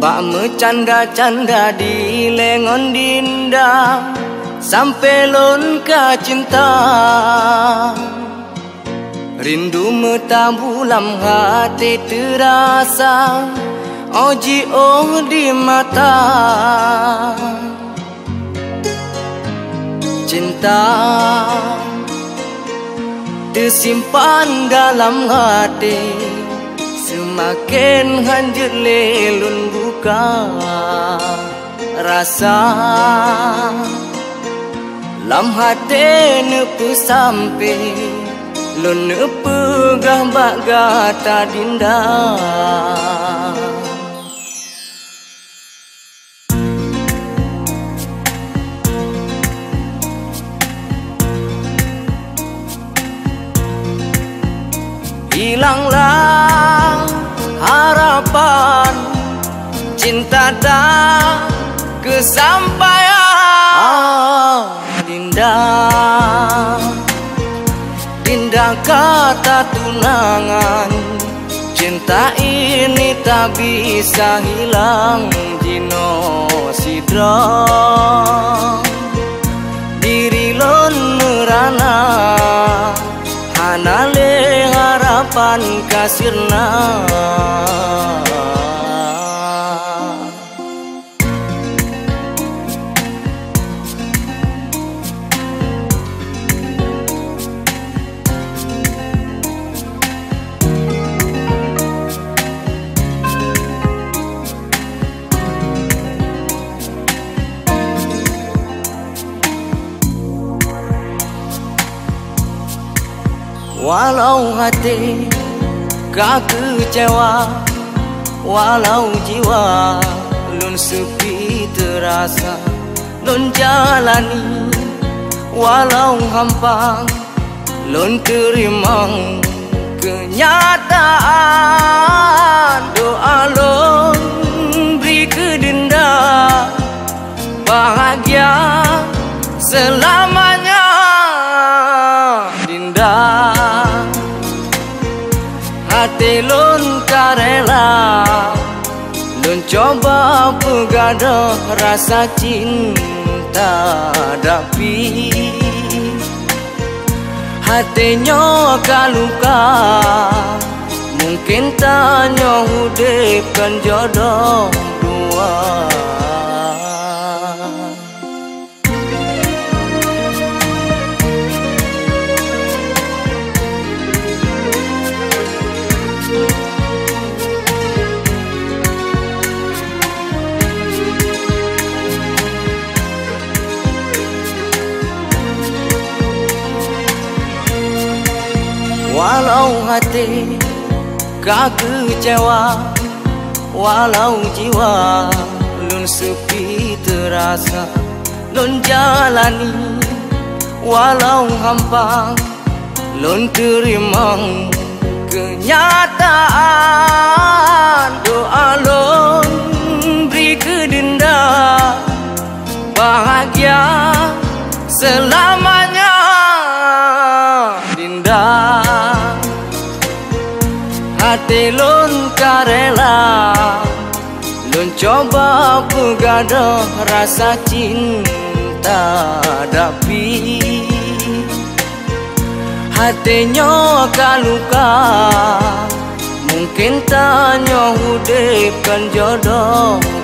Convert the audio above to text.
Bak canda-canda di lengon dinda Sampai lon ka cinta. Rindu metabu lam hati terasa Oji oh di mata. Cinta Tersimpan dalam hati Semakin hancur lelun buka rasa. Lam hati nepu sampai Lun nepu gambak gata dinda. Hilanglah kesampaian ah, Dinda Dinda kata tunangan. Cinta ini tak bisa hilang Jino sidra Diri lon merana Hanale harapan kasirna Walau hati gak kecewa Walau jiwa lun sepi terasa Lun jalani Walau hampa Lun terima kenyataan. Doa lun beri kedenda Bahagia selamanya lun karela. Lun coba pegada rasa cinta Tapi hatinya kaluka Mungkin tanya hudipkan jodoh Walau hati gak kecewa Walau jiwa lun sepi terasa Lun jalani Walau hampa Lun terima kenyataan. Doa lun beri kedenda Bahagia selamanya. Dinda hati lun karela Lun coba pegada rasa cinta Tapi hatinya kaluka Mungkin tanya hudipkan jodoh